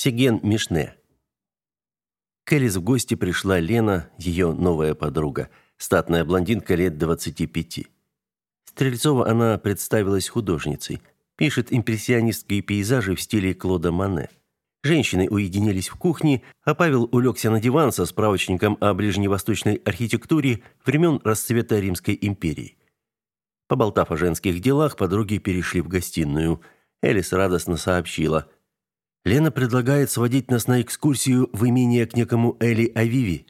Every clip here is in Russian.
Сеген Мишне. К Элис в гости пришла Лена, ее новая подруга, статная блондинка лет 25. Стрельцова она представилась художницей, пишет импрессионистские пейзажи в стиле Клода Мане. Женщины уединились в кухне, а Павел улегся на диван со справочником о ближневосточной архитектуре времен расцвета Римской империи. Поболтав о женских делах, подруги перешли в гостиную. Элис радостно сообщила – Лена предлагает сводить нас на экскурсию в имение к некому Эли Авиви.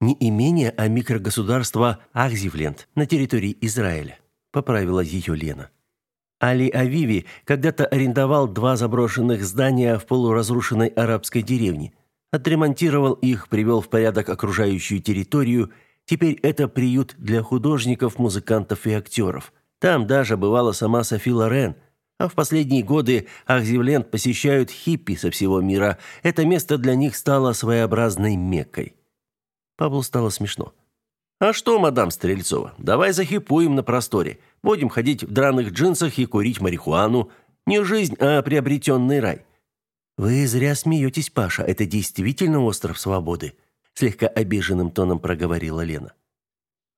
Не имение, а микрогосударство Ахзивленд на территории Израиля, поправила ее Лена. Али Авиви когда-то арендовал два заброшенных здания в полуразрушенной арабской деревне. Отремонтировал их, привел в порядок окружающую территорию. Теперь это приют для художников, музыкантов и актеров. Там даже бывала сама Софи Лорен – а в последние годы Ахзивленд посещают хиппи со всего мира. Это место для них стало своеобразной меккой. Павлу стало смешно. «А что, мадам Стрельцова, давай захипуем на просторе. Будем ходить в драных джинсах и курить марихуану. Не жизнь, а приобретенный рай». «Вы зря смеетесь, Паша. Это действительно остров свободы», слегка обиженным тоном проговорила Лена.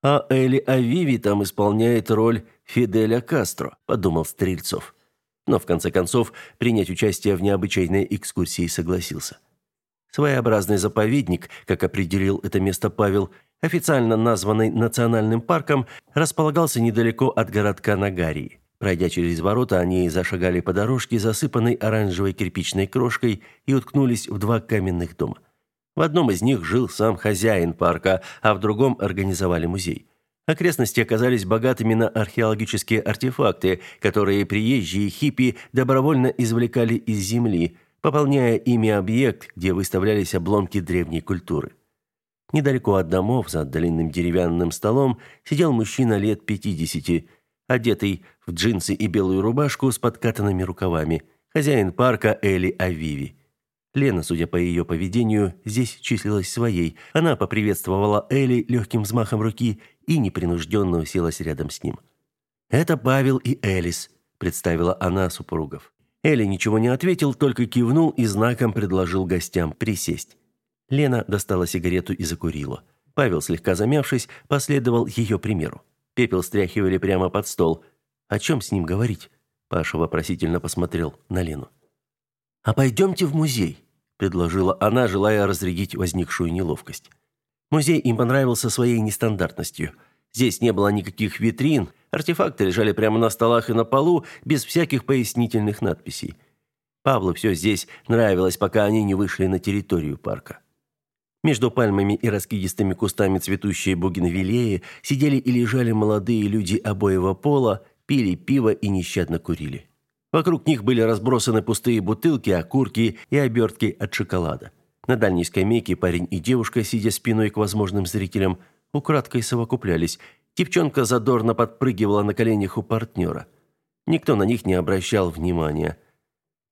«А Эли Авиви там исполняет роль Фиделя Кастро», подумал Стрельцов но в конце концов принять участие в необычайной экскурсии согласился. Своеобразный заповедник, как определил это место Павел, официально названный национальным парком, располагался недалеко от городка Нагарии. Пройдя через ворота, они зашагали по дорожке, засыпанной оранжевой кирпичной крошкой, и уткнулись в два каменных дома. В одном из них жил сам хозяин парка, а в другом организовали музей. Окрестности оказались богатыми на археологические артефакты, которые приезжие хиппи добровольно извлекали из земли, пополняя ими объект, где выставлялись обломки древней культуры. Недалеко от домов, за длинным деревянным столом, сидел мужчина лет 50, одетый в джинсы и белую рубашку с подкатанными рукавами, хозяин парка Эли Авиви. Лена, судя по ее поведению, здесь числилась своей. Она поприветствовала Эли легким взмахом руки и непринужденно уселась рядом с ним. «Это Павел и Элис», – представила она супругов. Эли ничего не ответил, только кивнул и знаком предложил гостям присесть. Лена достала сигарету и закурила. Павел, слегка замявшись, последовал ее примеру. Пепел стряхивали прямо под стол. О чем с ним говорить? Паша вопросительно посмотрел на Лену. «А пойдемте в музей», – предложила она, желая разрядить возникшую неловкость. Музей им понравился своей нестандартностью. Здесь не было никаких витрин, артефакты лежали прямо на столах и на полу, без всяких пояснительных надписей. Павлу все здесь нравилось, пока они не вышли на территорию парка. Между пальмами и раскидистыми кустами цветущие бугенвиллеи сидели и лежали молодые люди обоего пола, пили пиво и нещадно курили. Вокруг них были разбросаны пустые бутылки, окурки и обертки от шоколада. На дальней скамейке парень и девушка, сидя спиной к возможным зрителям, украдкой совокуплялись. Девчонка задорно подпрыгивала на коленях у партнера. Никто на них не обращал внимания.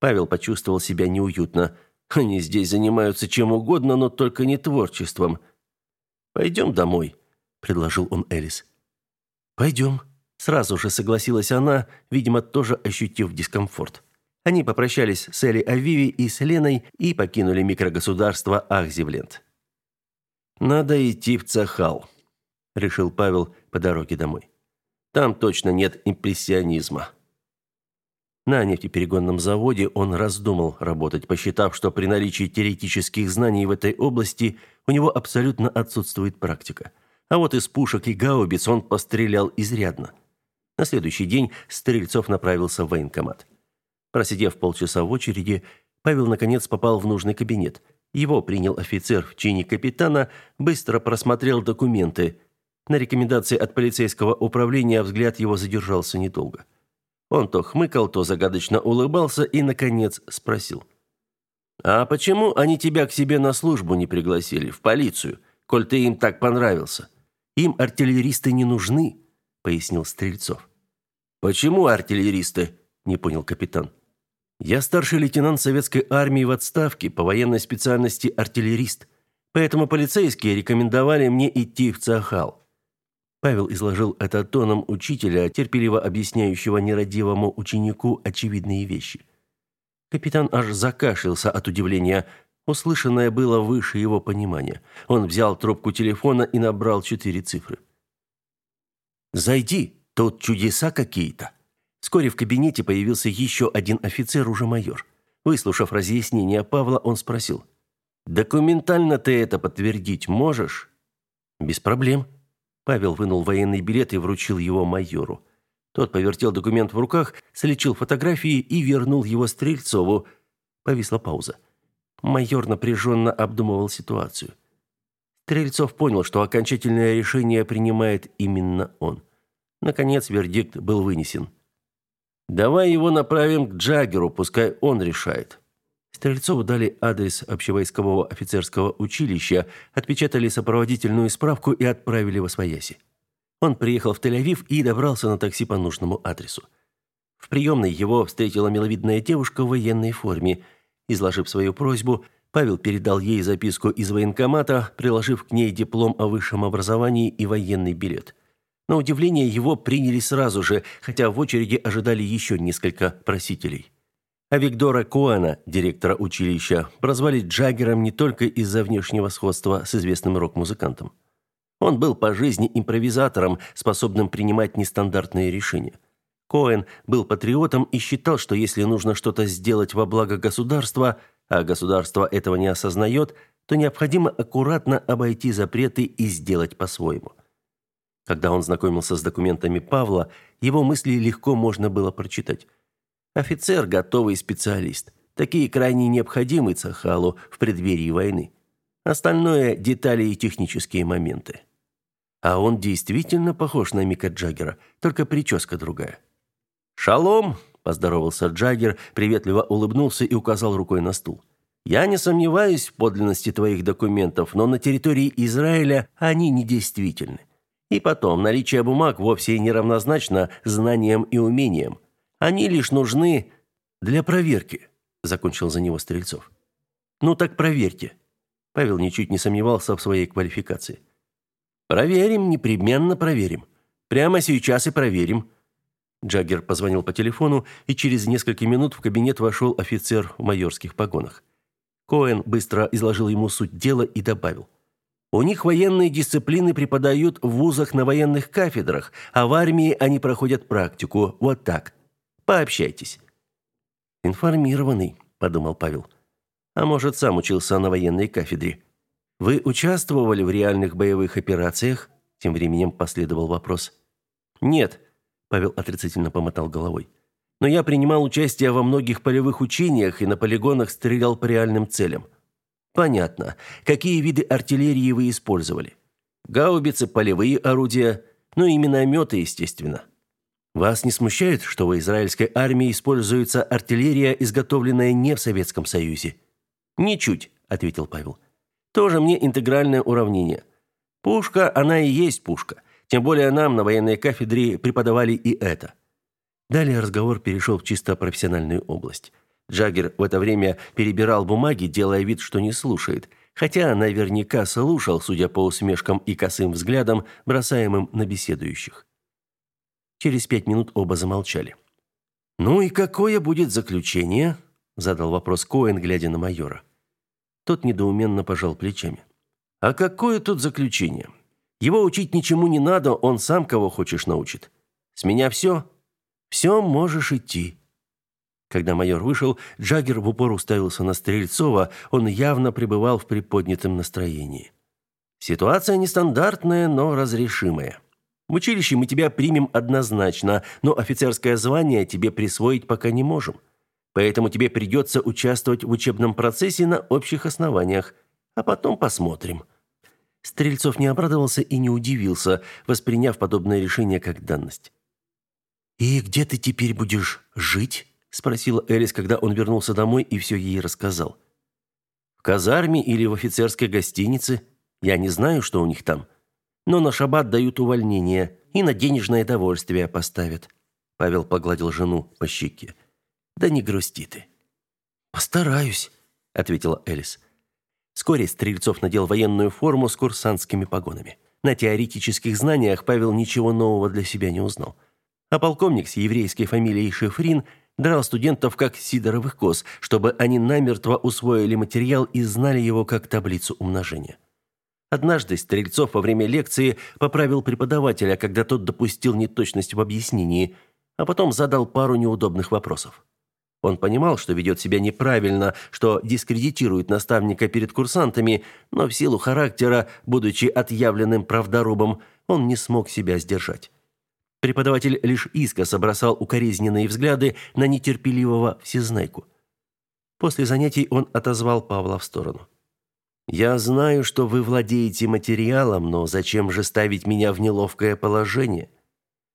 Павел почувствовал себя неуютно. Они здесь занимаются чем угодно, но только не творчеством. «Пойдем домой», — предложил он Элис. «Пойдем», Сразу же согласилась она, видимо, тоже ощутив дискомфорт. Они попрощались с Элли Авиви и с Леной и покинули микрогосударство Ахзивленд. «Надо идти в Цахал», – решил Павел по дороге домой. «Там точно нет импрессионизма». На нефтеперегонном заводе он раздумал работать, посчитав, что при наличии теоретических знаний в этой области у него абсолютно отсутствует практика. А вот из пушек и гаубиц он пострелял изрядно. На следующий день Стрельцов направился в военкомат. Просидев полчаса в очереди, Павел наконец попал в нужный кабинет. Его принял офицер в чине капитана, быстро просмотрел документы. На рекомендации от полицейского управления взгляд его задержался недолго. Он то хмыкал, то загадочно улыбался и, наконец, спросил. «А почему они тебя к себе на службу не пригласили, в полицию, коль ты им так понравился? Им артиллеристы не нужны», — пояснил Стрельцов. «Почему артиллеристы?» – не понял капитан. «Я старший лейтенант советской армии в отставке по военной специальности артиллерист, поэтому полицейские рекомендовали мне идти в Цахал». Павел изложил это тоном учителя, терпеливо объясняющего нерадивому ученику очевидные вещи. Капитан аж закашлялся от удивления. Услышанное было выше его понимания. Он взял трубку телефона и набрал четыре цифры. «Зайди, тут чудеса какие-то». Вскоре в кабинете появился еще один офицер, уже майор. Выслушав разъяснение Павла, он спросил. «Документально ты это подтвердить можешь?» «Без проблем». Павел вынул военный билет и вручил его майору. Тот повертел документ в руках, слечил фотографии и вернул его Стрельцову. Повисла пауза. Майор напряженно обдумывал ситуацию. Стрельцов понял, что окончательное решение принимает именно он. Наконец вердикт был вынесен. «Давай его направим к Джаггеру, пускай он решает». Стрельцову дали адрес общевойскового офицерского училища, отпечатали сопроводительную справку и отправили в Освояси. Он приехал в Тель-Авив и добрался на такси по нужному адресу. В приемной его встретила миловидная девушка в военной форме. Изложив свою просьбу, Павел передал ей записку из военкомата, приложив к ней диплом о высшем образовании и военный билет. На удивление его приняли сразу же, хотя в очереди ожидали еще несколько просителей. А Виктора Коэна, директора училища, прозвали Джаггером не только из-за внешнего сходства с известным рок-музыкантом. Он был по жизни импровизатором, способным принимать нестандартные решения. Коэн был патриотом и считал, что если нужно что-то сделать во благо государства, а государство этого не осознает, то необходимо аккуратно обойти запреты и сделать по-своему. Когда он знакомился с документами Павла, его мысли легко можно было прочитать. Офицер – готовый специалист. Такие крайне необходимы Цахалу в преддверии войны. Остальное – детали и технические моменты. А он действительно похож на Мика Джаггера, только прическа другая. «Шалом!» – поздоровался Джаггер, приветливо улыбнулся и указал рукой на стул. «Я не сомневаюсь в подлинности твоих документов, но на территории Израиля они недействительны. И потом, наличие бумаг вовсе не равнозначно знаниям и умениям. Они лишь нужны для проверки», – закончил за него Стрельцов. «Ну так проверьте». Павел ничуть не сомневался в своей квалификации. Проверим, непременно проверим. Прямо сейчас и проверим. Джаггер позвонил по телефону, и через несколько минут в кабинет вошел офицер в майорских погонах. Коэн быстро изложил ему суть дела и добавил: у них военные дисциплины преподают в вузах на военных кафедрах, а в армии они проходят практику. Вот так. Пообщайтесь. Информированный, подумал Павел. А может, сам учился на военной кафедре. Вы участвовали в реальных боевых операциях? Тем временем последовал вопрос. Нет, Павел отрицательно помотал головой. Но я принимал участие во многих полевых учениях и на полигонах стрелял по реальным целям. Понятно. Какие виды артиллерии вы использовали? Гаубицы, полевые орудия, ну и минометы, естественно. Вас не смущает, что в израильской армии используется артиллерия, изготовленная не в Советском Союзе? Ничуть, ответил Павел. Тоже мне интегральное уравнение. Пушка, она и есть пушка. Тем более нам на военной кафедре преподавали и это. Далее разговор перешел в чисто профессиональную область. Джаггер в это время перебирал бумаги, делая вид, что не слушает, хотя наверняка слушал, судя по усмешкам и косым взглядам, бросаемым на беседующих. Через пять минут оба замолчали. «Ну и какое будет заключение?» – задал вопрос Коэн, глядя на майора. Тот недоуменно пожал плечами. А какое тут заключение? Его учить ничему не надо, он сам кого хочешь научит. С меня все? Все можешь идти. Когда майор вышел, Джаггер в упор уставился на Стрельцова, он явно пребывал в приподнятом настроении. Ситуация нестандартная, но разрешимая. В училище мы тебя примем однозначно, но офицерское звание тебе присвоить пока не можем. Поэтому тебе придется участвовать в учебном процессе на общих основаниях, а потом посмотрим». Стрельцов не обрадовался и не удивился, восприняв подобное решение как данность. «И где ты теперь будешь жить?» – спросила Элис, когда он вернулся домой и все ей рассказал. «В казарме или в офицерской гостинице? Я не знаю, что у них там. Но на шаббат дают увольнение и на денежное довольствие поставят». Павел погладил жену по щеке. Да не грусти ты. Постараюсь, ответила Элис. Вскоре Стрельцов надел военную форму с курсантскими погонами. На теоретических знаниях Павел ничего нового для себя не узнал. А полковник с еврейской фамилией Шефрин драл студентов как сидоровых коз, чтобы они намертво усвоили материал и знали его как таблицу умножения. Однажды Стрельцов во время лекции поправил преподавателя, когда тот допустил неточность в объяснении, а потом задал пару неудобных вопросов. Он понимал, что ведет себя неправильно, что дискредитирует наставника перед курсантами, но в силу характера, будучи отъявленным правдорубом, он не смог себя сдержать. Преподаватель лишь искоса бросал укоризненные взгляды на нетерпеливого всезнайку. После занятий он отозвал Павла в сторону. «Я знаю, что вы владеете материалом, но зачем же ставить меня в неловкое положение?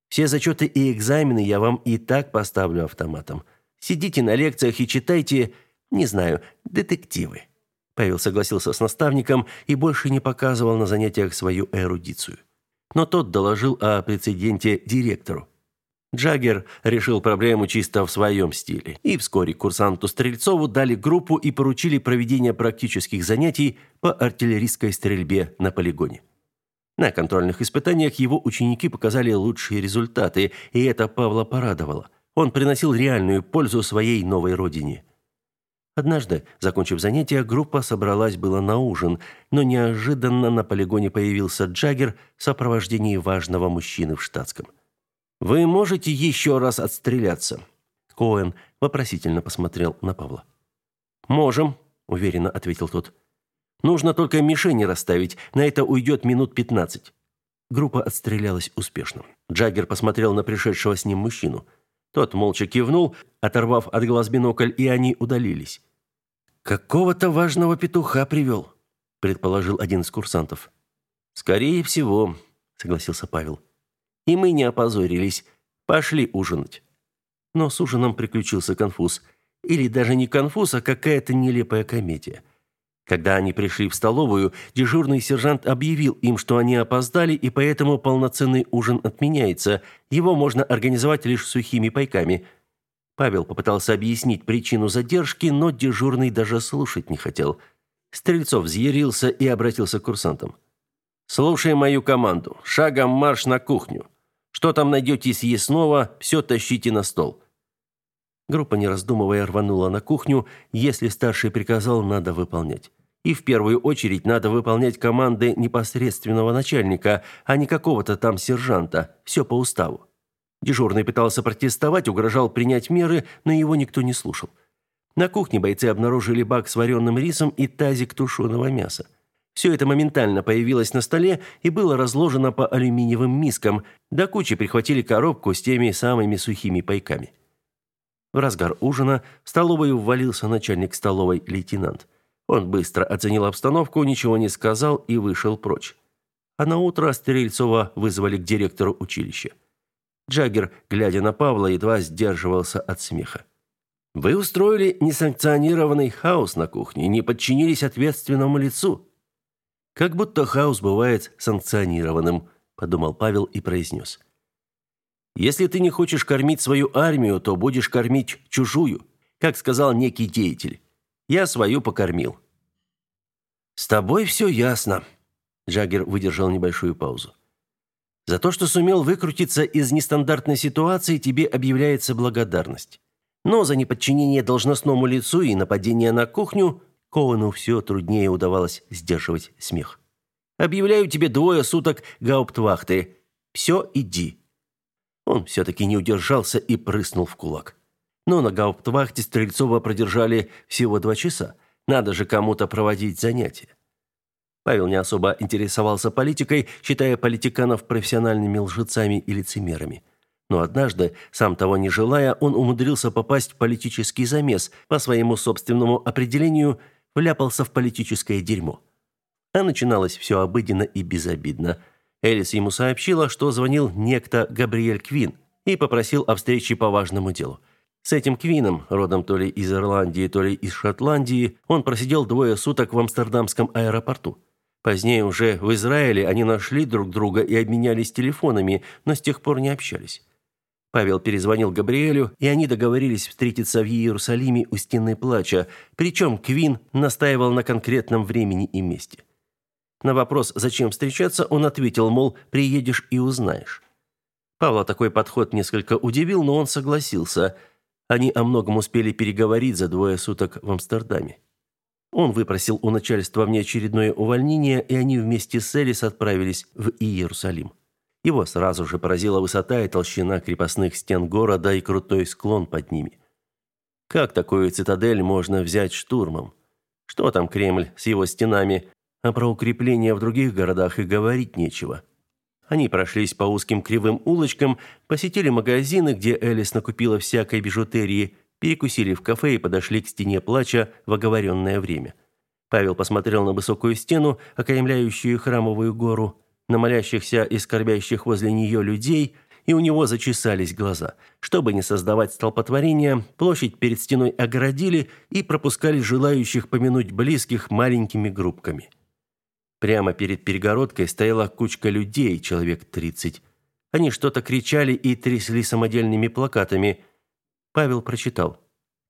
Все зачеты и экзамены я вам и так поставлю автоматом. Сидите на лекциях и читайте, не знаю, детективы». Павел согласился с наставником и больше не показывал на занятиях свою эрудицию. Но тот доложил о прецеденте директору. Джаггер решил проблему чисто в своем стиле. И вскоре курсанту Стрельцову дали группу и поручили проведение практических занятий по артиллерийской стрельбе на полигоне. На контрольных испытаниях его ученики показали лучшие результаты, и это Павла порадовало. Он приносил реальную пользу своей новой родине. Однажды, закончив занятия, группа собралась было на ужин, но неожиданно на полигоне появился Джаггер в сопровождении важного мужчины в штатском. «Вы можете еще раз отстреляться?» Коэн вопросительно посмотрел на Павла. «Можем», — уверенно ответил тот. «Нужно только мишени расставить, на это уйдет минут пятнадцать». Группа отстрелялась успешно. Джаггер посмотрел на пришедшего с ним мужчину — тот молча кивнул, оторвав от глаз бинокль, и они удалились. «Какого-то важного петуха привел», – предположил один из курсантов. «Скорее всего», – согласился Павел. «И мы не опозорились. Пошли ужинать». Но с ужином приключился конфуз. Или даже не конфуз, а какая-то нелепая комедия – когда они пришли в столовую, дежурный сержант объявил им, что они опоздали, и поэтому полноценный ужин отменяется. Его можно организовать лишь сухими пайками. Павел попытался объяснить причину задержки, но дежурный даже слушать не хотел. Стрельцов взъярился и обратился к курсантам. «Слушай мою команду. Шагом марш на кухню. Что там найдете съестного, все тащите на стол». Группа, не раздумывая, рванула на кухню. Если старший приказал, надо выполнять. И в первую очередь надо выполнять команды непосредственного начальника, а не какого-то там сержанта. Все по уставу. Дежурный пытался протестовать, угрожал принять меры, но его никто не слушал. На кухне бойцы обнаружили бак с вареным рисом и тазик тушеного мяса. Все это моментально появилось на столе и было разложено по алюминиевым мискам. До кучи прихватили коробку с теми самыми сухими пайками. В разгар ужина в столовую ввалился начальник столовой лейтенант. Он быстро оценил обстановку, ничего не сказал и вышел прочь. А на утро Стрельцова вызвали к директору училища. Джаггер, глядя на Павла, едва сдерживался от смеха. Вы устроили несанкционированный хаос на кухне, не подчинились ответственному лицу. Как будто хаос бывает санкционированным, подумал Павел и произнес. Если ты не хочешь кормить свою армию, то будешь кормить чужую, как сказал некий деятель. Я свою покормил. С тобой все ясно. Джаггер выдержал небольшую паузу. За то, что сумел выкрутиться из нестандартной ситуации, тебе объявляется благодарность. Но за неподчинение должностному лицу и нападение на кухню Коуну все труднее удавалось сдерживать смех. Объявляю тебе двое суток гауптвахты. Все, иди. Он все-таки не удержался и прыснул в кулак. Но на гауптвахте Стрельцова продержали всего два часа. Надо же кому-то проводить занятия. Павел не особо интересовался политикой, считая политиканов профессиональными лжецами и лицемерами. Но однажды, сам того не желая, он умудрился попасть в политический замес, по своему собственному определению вляпался в политическое дерьмо. А начиналось все обыденно и безобидно – Элис ему сообщила, что звонил некто Габриэль Квин и попросил о встрече по важному делу. С этим Квином, родом то ли из Ирландии, то ли из Шотландии, он просидел двое суток в Амстердамском аэропорту. Позднее уже в Израиле они нашли друг друга и обменялись телефонами, но с тех пор не общались. Павел перезвонил Габриэлю, и они договорились встретиться в Иерусалиме у стены плача, причем Квин настаивал на конкретном времени и месте. На вопрос, зачем встречаться, он ответил, мол, приедешь и узнаешь. Павла такой подход несколько удивил, но он согласился. Они о многом успели переговорить за двое суток в Амстердаме. Он выпросил у начальства внеочередное увольнение, и они вместе с Элис отправились в Иерусалим. Его сразу же поразила высота и толщина крепостных стен города и крутой склон под ними. Как такую цитадель можно взять штурмом? Что там Кремль с его стенами, а про укрепления в других городах и говорить нечего. Они прошлись по узким кривым улочкам, посетили магазины, где Элис накупила всякой бижутерии, перекусили в кафе и подошли к стене плача в оговоренное время. Павел посмотрел на высокую стену, окаймляющую храмовую гору, на молящихся и скорбящих возле нее людей, и у него зачесались глаза. Чтобы не создавать столпотворения, площадь перед стеной огородили и пропускали желающих помянуть близких маленькими группками. Прямо перед перегородкой стояла кучка людей, человек тридцать. Они что-то кричали и трясли самодельными плакатами. Павел прочитал.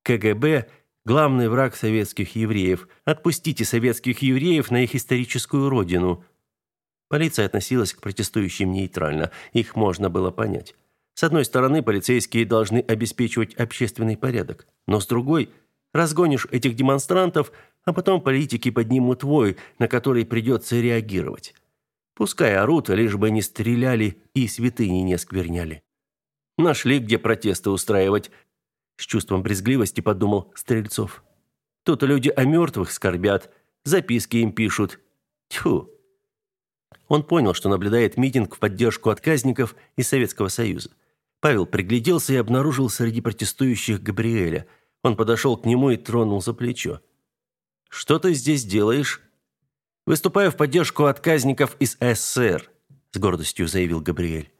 КГБ – главный враг советских евреев. Отпустите советских евреев на их историческую родину. Полиция относилась к протестующим нейтрально. Их можно было понять. С одной стороны, полицейские должны обеспечивать общественный порядок. Но с другой – Разгонишь этих демонстрантов, а потом политики поднимут вой, на который придется реагировать. Пускай орут, лишь бы не стреляли и святыни не скверняли. Нашли, где протесты устраивать. С чувством брезгливости подумал Стрельцов. Тут люди о мертвых скорбят, записки им пишут. Тьфу. Он понял, что наблюдает митинг в поддержку отказников из Советского Союза. Павел пригляделся и обнаружил среди протестующих Габриэля – он подошел к нему и тронул за плечо. «Что ты здесь делаешь?» «Выступаю в поддержку отказников из СССР», с гордостью заявил Габриэль.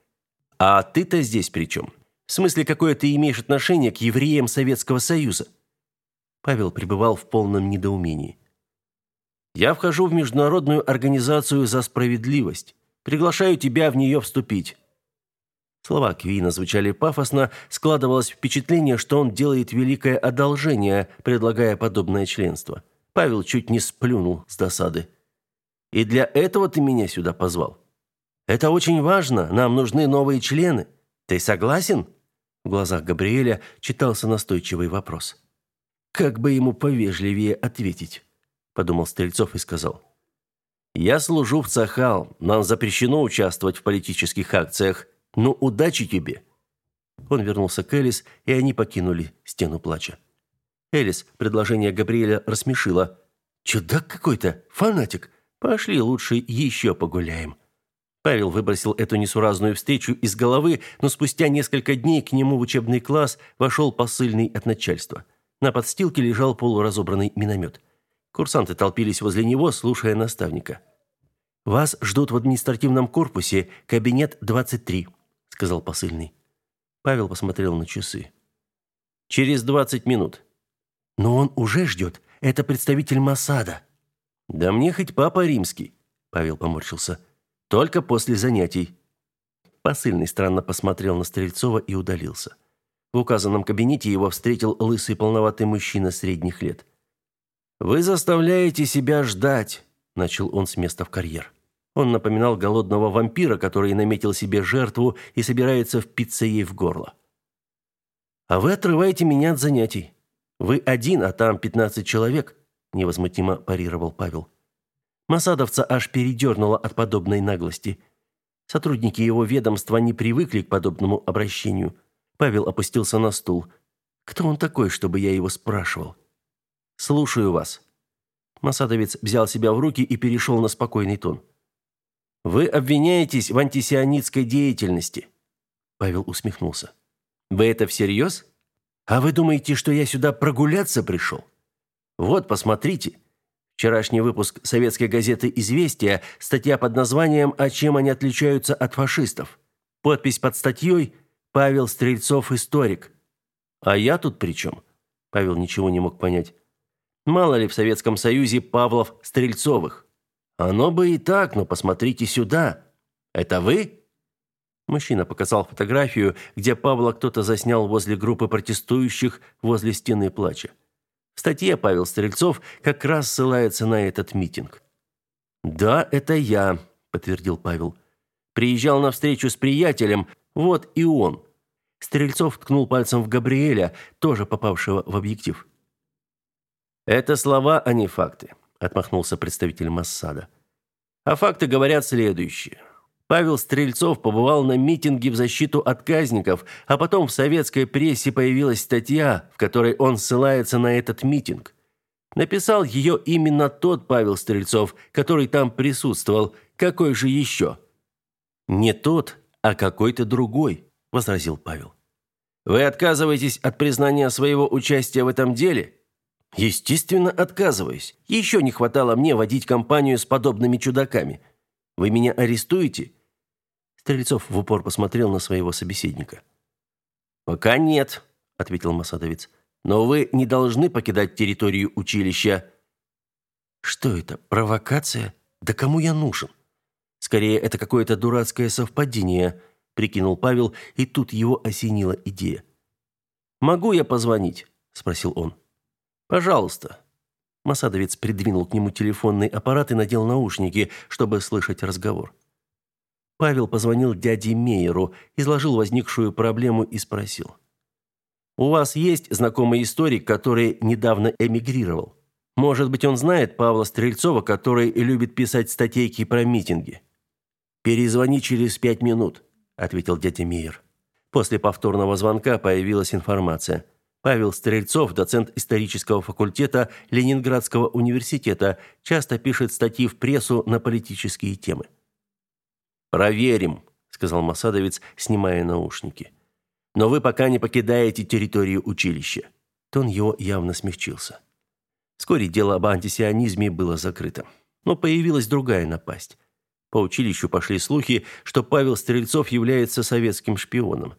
«А ты-то здесь при чем? В смысле, какое ты имеешь отношение к евреям Советского Союза?» Павел пребывал в полном недоумении. «Я вхожу в Международную организацию за справедливость. Приглашаю тебя в нее вступить. Слова Квина звучали пафосно, складывалось впечатление, что он делает великое одолжение, предлагая подобное членство. Павел чуть не сплюнул с досады. «И для этого ты меня сюда позвал? Это очень важно, нам нужны новые члены. Ты согласен?» В глазах Габриэля читался настойчивый вопрос. «Как бы ему повежливее ответить?» – подумал Стрельцов и сказал. «Я служу в Цахал, нам запрещено участвовать в политических акциях. Ну, удачи тебе. Он вернулся к Элис, и они покинули стену плача. Элис предложение Габриэля рассмешило. Чудак какой-то, фанатик. Пошли лучше еще погуляем. Павел выбросил эту несуразную встречу из головы, но спустя несколько дней к нему в учебный класс вошел посыльный от начальства. На подстилке лежал полуразобранный миномет. Курсанты толпились возле него, слушая наставника. «Вас ждут в административном корпусе, кабинет 23», сказал посыльный. Павел посмотрел на часы. Через двадцать минут. Но он уже ждет. Это представитель Масада. Да мне хоть папа римский, Павел поморщился. Только после занятий. Посыльный странно посмотрел на Стрельцова и удалился. В указанном кабинете его встретил лысый полноватый мужчина средних лет. Вы заставляете себя ждать, начал он с места в карьер. Он напоминал голодного вампира, который наметил себе жертву и собирается впиться ей в горло. А вы отрываете меня от занятий. Вы один, а там пятнадцать человек, невозмутимо парировал Павел. Масадовца аж передернуло от подобной наглости. Сотрудники его ведомства не привыкли к подобному обращению. Павел опустился на стул. Кто он такой, чтобы я его спрашивал? Слушаю вас. Масадовец взял себя в руки и перешел на спокойный тон. Вы обвиняетесь в антисионистской деятельности. Павел усмехнулся. Вы это всерьез? А вы думаете, что я сюда прогуляться пришел? Вот, посмотрите. Вчерашний выпуск советской газеты «Известия», статья под названием «А чем они отличаются от фашистов?». Подпись под статьей «Павел Стрельцов, историк». А я тут при чем? Павел ничего не мог понять. Мало ли в Советском Союзе Павлов Стрельцовых. Оно бы и так, но посмотрите сюда. Это вы? Мужчина показал фотографию, где Павла кто-то заснял возле группы протестующих возле стены плача. В статье Павел Стрельцов как раз ссылается на этот митинг. Да, это я, подтвердил Павел. Приезжал на встречу с приятелем, вот и он. Стрельцов ткнул пальцем в Габриэля, тоже попавшего в объектив. «Это слова, а не факты», – отмахнулся представитель Массада. «А факты говорят следующее. Павел Стрельцов побывал на митинге в защиту отказников, а потом в советской прессе появилась статья, в которой он ссылается на этот митинг. Написал ее именно тот Павел Стрельцов, который там присутствовал. Какой же еще?» «Не тот, а какой-то другой», – возразил Павел. «Вы отказываетесь от признания своего участия в этом деле?» Естественно, отказываюсь. Еще не хватало мне водить компанию с подобными чудаками. Вы меня арестуете? Стрельцов в упор посмотрел на своего собеседника. Пока нет, ответил Масадовец. Но вы не должны покидать территорию училища. Что это? Провокация? Да кому я нужен? Скорее, это какое-то дурацкое совпадение, прикинул Павел, и тут его осенила идея. Могу я позвонить? спросил он. Пожалуйста. Масадовец придвинул к нему телефонный аппарат и надел наушники, чтобы слышать разговор. Павел позвонил дяде Мейеру, изложил возникшую проблему и спросил: "У вас есть знакомый историк, который недавно эмигрировал? Может быть, он знает Павла Стрельцова, который любит писать статейки про митинги?" "Перезвони через пять минут", ответил дядя Мейер. После повторного звонка появилась информация. Павел Стрельцов, доцент исторического факультета Ленинградского университета, часто пишет статьи в прессу на политические темы. «Проверим», – сказал Масадовец, снимая наушники. «Но вы пока не покидаете территорию училища». Тон его явно смягчился. Вскоре дело об антисионизме было закрыто. Но появилась другая напасть. По училищу пошли слухи, что Павел Стрельцов является советским шпионом.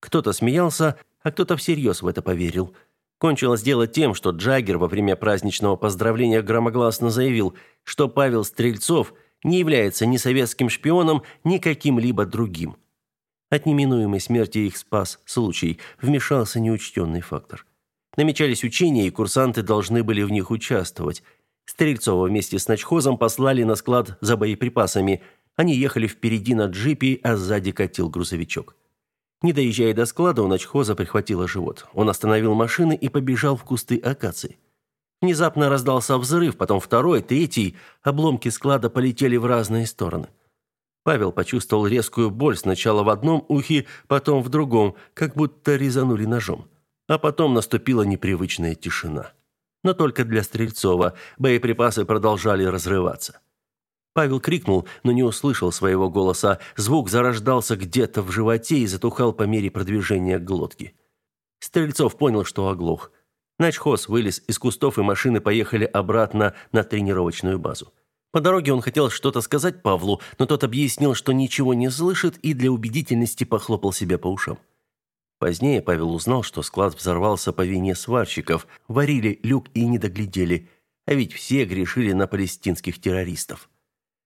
Кто-то смеялся, а кто-то всерьез в это поверил. Кончилось дело тем, что Джаггер во время праздничного поздравления громогласно заявил, что Павел Стрельцов не является ни советским шпионом, ни каким-либо другим. От неминуемой смерти их спас случай, вмешался неучтенный фактор. Намечались учения, и курсанты должны были в них участвовать. Стрельцова вместе с начхозом послали на склад за боеприпасами. Они ехали впереди на джипе, а сзади катил грузовичок. Не доезжая до склада, у начхоза прихватило живот. Он остановил машины и побежал в кусты акации. Внезапно раздался взрыв, потом второй, третий. Обломки склада полетели в разные стороны. Павел почувствовал резкую боль сначала в одном ухе, потом в другом, как будто резанули ножом. А потом наступила непривычная тишина. Но только для Стрельцова боеприпасы продолжали разрываться. Павел крикнул, но не услышал своего голоса. Звук зарождался где-то в животе и затухал по мере продвижения глотки. Стрельцов понял, что оглох. Начхоз вылез из кустов, и машины поехали обратно на тренировочную базу. По дороге он хотел что-то сказать Павлу, но тот объяснил, что ничего не слышит, и для убедительности похлопал себя по ушам. Позднее Павел узнал, что склад взорвался по вине сварщиков, варили люк и не доглядели, а ведь все грешили на палестинских террористов.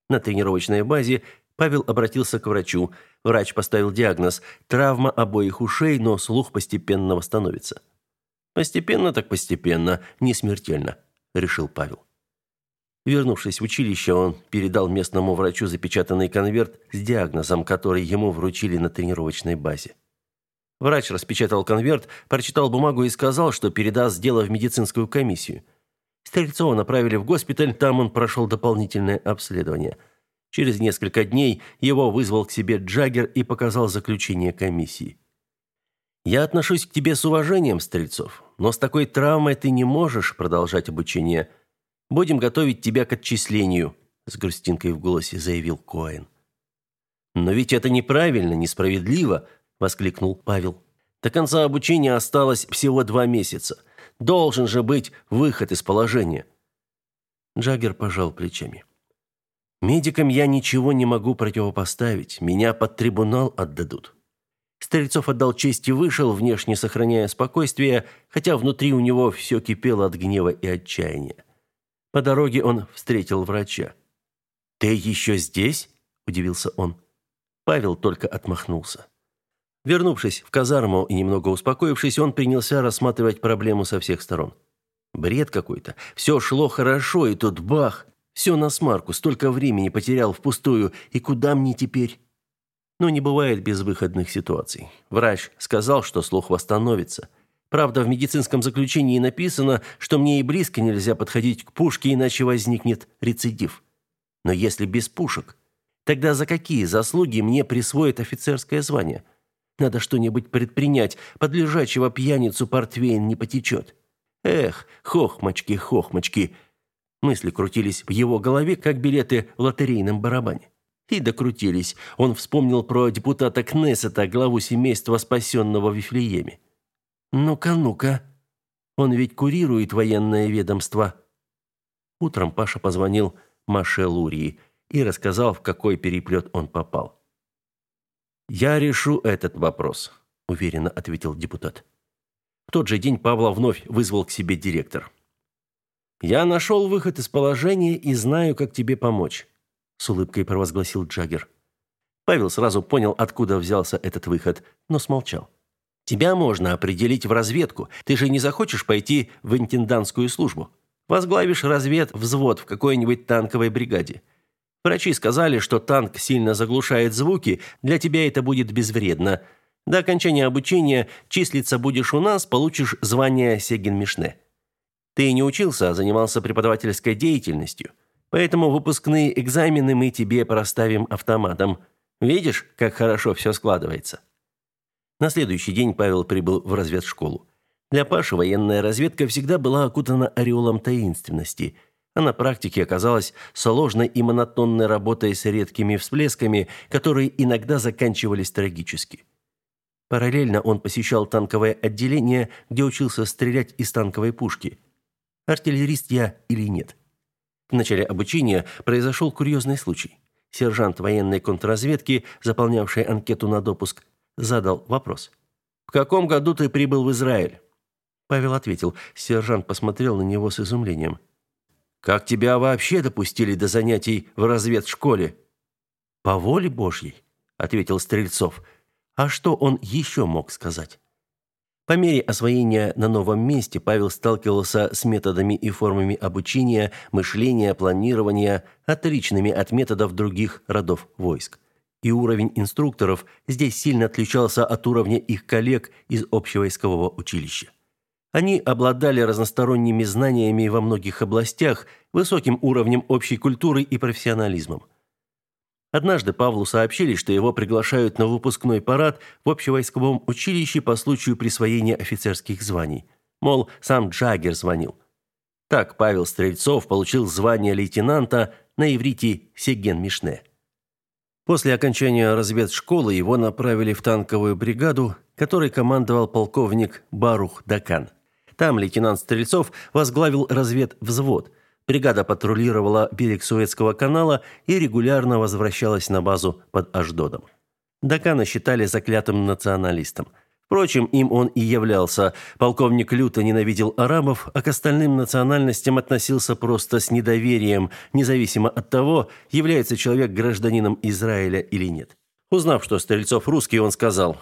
На тренировочной базе Павел обратился к врачу. Врач поставил диагноз – травма обоих ушей, но слух постепенно восстановится. «Постепенно так постепенно, не смертельно», – решил Павел. Вернувшись в училище, он передал местному врачу запечатанный конверт с диагнозом, который ему вручили на тренировочной базе. Врач распечатал конверт, прочитал бумагу и сказал, что передаст дело в медицинскую комиссию. Стрельцова направили в госпиталь, там он прошел дополнительное обследование. Через несколько дней его вызвал к себе Джаггер и показал заключение комиссии. «Я отношусь к тебе с уважением, Стрельцов, но с такой травмой ты не можешь продолжать обучение. Будем готовить тебя к отчислению», – с грустинкой в голосе заявил Коэн. «Но ведь это неправильно, несправедливо», – воскликнул Павел. «До конца обучения осталось всего два месяца. Должен же быть выход из положения. Джаггер пожал плечами. Медикам я ничего не могу противопоставить. Меня под трибунал отдадут. Стрельцов отдал честь и вышел, внешне сохраняя спокойствие, хотя внутри у него все кипело от гнева и отчаяния. По дороге он встретил врача. «Ты еще здесь?» – удивился он. Павел только отмахнулся. Вернувшись в казарму и немного успокоившись, он принялся рассматривать проблему со всех сторон. Бред какой-то. Все шло хорошо, и тут бах! Все на смарку, столько времени потерял впустую, и куда мне теперь? Но не бывает безвыходных ситуаций. Врач сказал, что слух восстановится. Правда, в медицинском заключении написано, что мне и близко нельзя подходить к пушке, иначе возникнет рецидив. Но если без пушек, тогда за какие заслуги мне присвоят офицерское звание? Надо что-нибудь предпринять, под лежачего пьяницу портвейн не потечет. Эх, хохмочки, хохмочки. Мысли крутились в его голове, как билеты в лотерейном барабане. И докрутились. Он вспомнил про депутата Кнессета, главу семейства спасенного в Вифлееме. «Ну-ка, ну-ка. Он ведь курирует военное ведомство». Утром Паша позвонил Маше Лурии и рассказал, в какой переплет он попал. «Я решу этот вопрос», – уверенно ответил депутат. В тот же день Павла вновь вызвал к себе директор. «Я нашел выход из положения и знаю, как тебе помочь», – с улыбкой провозгласил Джаггер. Павел сразу понял, откуда взялся этот выход, но смолчал. «Тебя можно определить в разведку. Ты же не захочешь пойти в интендантскую службу. Возглавишь разведвзвод в какой-нибудь танковой бригаде. Врачи сказали, что танк сильно заглушает звуки, для тебя это будет безвредно. До окончания обучения числиться будешь у нас, получишь звание Сегин-Мишне. Ты не учился, а занимался преподавательской деятельностью. Поэтому выпускные экзамены мы тебе проставим автоматом. Видишь, как хорошо все складывается. На следующий день Павел прибыл в разведшколу. Для Паши военная разведка всегда была окутана ореолом таинственности, а на практике оказалась сложной и монотонной работой с редкими всплесками, которые иногда заканчивались трагически. Параллельно он посещал танковое отделение, где учился стрелять из танковой пушки. Артиллерист я или нет? В начале обучения произошел курьезный случай. Сержант военной контрразведки, заполнявший анкету на допуск, задал вопрос. «В каком году ты прибыл в Израиль?» Павел ответил. Сержант посмотрел на него с изумлением. «Как тебя вообще допустили до занятий в разведшколе?» «По воле Божьей», — ответил Стрельцов. «А что он еще мог сказать?» По мере освоения на новом месте Павел сталкивался с методами и формами обучения, мышления, планирования, отличными от методов других родов войск. И уровень инструкторов здесь сильно отличался от уровня их коллег из общевойскового училища. Они обладали разносторонними знаниями во многих областях, высоким уровнем общей культуры и профессионализмом. Однажды Павлу сообщили, что его приглашают на выпускной парад в общевойсковом училище по случаю присвоения офицерских званий. Мол, сам Джаггер звонил. Так Павел Стрельцов получил звание лейтенанта на иврите Сеген Мишне. После окончания разведшколы его направили в танковую бригаду, которой командовал полковник Барух Дакан. Там лейтенант Стрельцов возглавил разведвзвод. Бригада патрулировала берег Суэцкого канала и регулярно возвращалась на базу под Аждодом. Дакана считали заклятым националистом. Впрочем, им он и являлся. Полковник люто ненавидел арабов, а к остальным национальностям относился просто с недоверием, независимо от того, является человек гражданином Израиля или нет. Узнав, что Стрельцов русский, он сказал: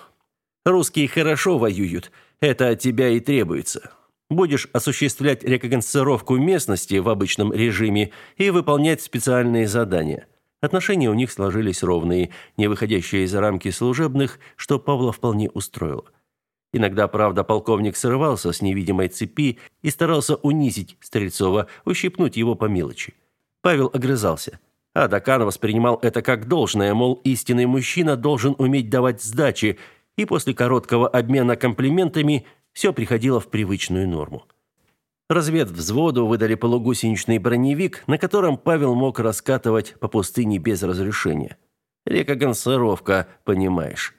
"Русские хорошо воюют. Это от тебя и требуется. Будешь осуществлять рекогносцировку местности в обычном режиме и выполнять специальные задания. Отношения у них сложились ровные, не выходящие за рамки служебных, что Павла вполне устроило. Иногда, правда, полковник срывался с невидимой цепи и старался унизить Стрельцова, ущипнуть его по мелочи. Павел огрызался. А Дакан воспринимал это как должное, мол, истинный мужчина должен уметь давать сдачи, и после короткого обмена комплиментами – все приходило в привычную норму. Разведвзводу выдали полугусеничный броневик, на котором Павел мог раскатывать по пустыне без разрешения. Рекогонсоровка, понимаешь.